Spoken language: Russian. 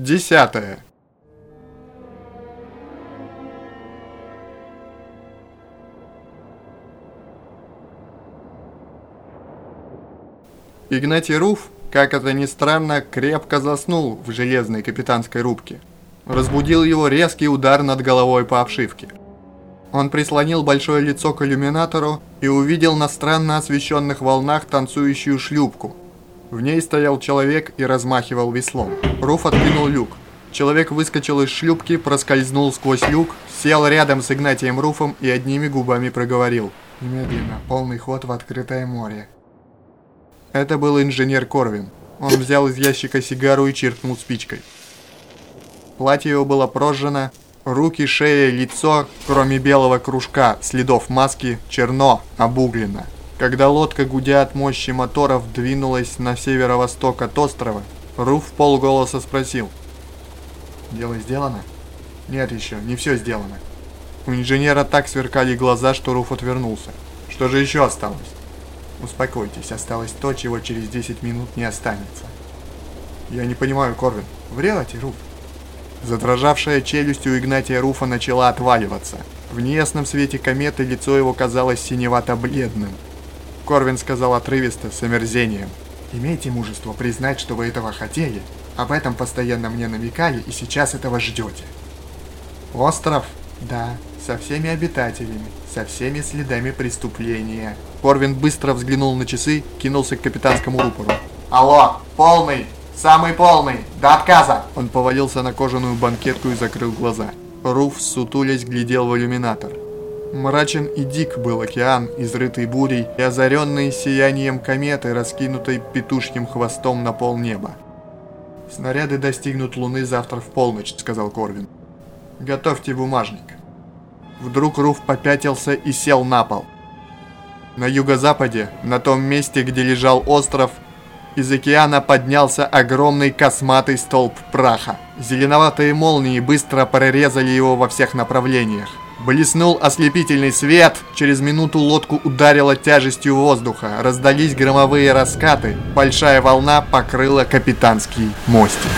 Десятое. Игнатий Руф, как это ни странно, крепко заснул в железной капитанской рубке. Разбудил его резкий удар над головой по обшивке. Он прислонил большое лицо к иллюминатору и увидел на странно освещенных волнах танцующую шлюпку. В ней стоял человек и размахивал веслом. Руф откинул люк. Человек выскочил из шлюпки, проскользнул сквозь люк, сел рядом с Игнатием Руфом и одними губами проговорил. «Немедленно, полный ход в открытое море». Это был инженер Корвин. Он взял из ящика сигару и чиркнул спичкой. Платье его было прожжено, руки, шея, лицо, кроме белого кружка, следов маски, черно, обуглено. Когда лодка, гудя от мощи моторов, двинулась на северо-восток от острова, Руф полголоса спросил. «Дело сделано?» «Нет еще, не все сделано». У инженера так сверкали глаза, что Руф отвернулся. «Что же еще осталось?» Успокойтесь, осталось то, чего через 10 минут не останется. Я не понимаю, Корвин. Врете, Руф? Задрожавшая челюсть у Игнатия Руфа начала отваливаться. В неясном свете кометы лицо его казалось синевато-бледным. Корвин сказал отрывисто, с омерзением. «Имейте мужество признать, что вы этого хотели. Об этом постоянно мне намекали, и сейчас этого ждете». «Остров?» «Да, со всеми обитателями, со всеми следами преступления». Корвин быстро взглянул на часы, кинулся к капитанскому рупору. «Алло, полный! Самый полный! До отказа!» Он повалился на кожаную банкетку и закрыл глаза. Руф, сутулясь, глядел в иллюминатор. Мрачен и дик был океан, изрытый бурей и озаренный сиянием кометы, раскинутой петушьим хвостом на полнеба. «Снаряды достигнут Луны завтра в полночь», — сказал Корвин. «Готовьте бумажник». Вдруг Руф попятился и сел на пол. На юго-западе, на том месте, где лежал остров, из океана поднялся огромный косматый столб праха. Зеленоватые молнии быстро прорезали его во всех направлениях. Блеснул ослепительный свет, через минуту лодку ударило тяжестью воздуха, раздались громовые раскаты, большая волна покрыла капитанский мостик.